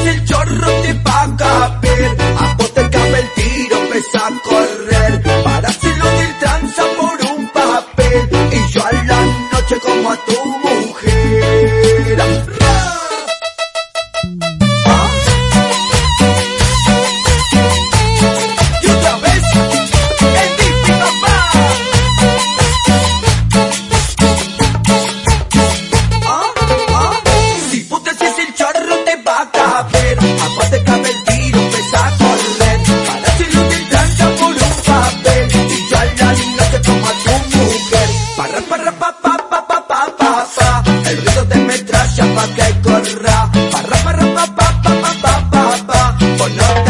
en el chorro te paga a ver. Apotecame el tiro, pesa a correr. Para hacerlo del tranza por un papel. Y yo a la noche como a tu chapa que corra, parra, parra, pa, pa, pa, pa, pa, pa, pa, pues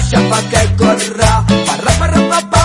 chapa que corra, parra, parra, parra.